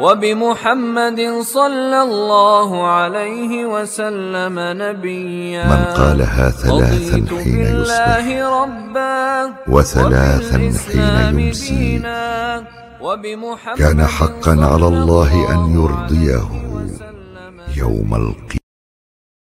وبمحمد صلى الله عليه وسلم نبيا. من قالها ثلاثا حين يصبح وثلاثا حين يمسي. كان حقا على الله أن يرضيه يوم القيامة.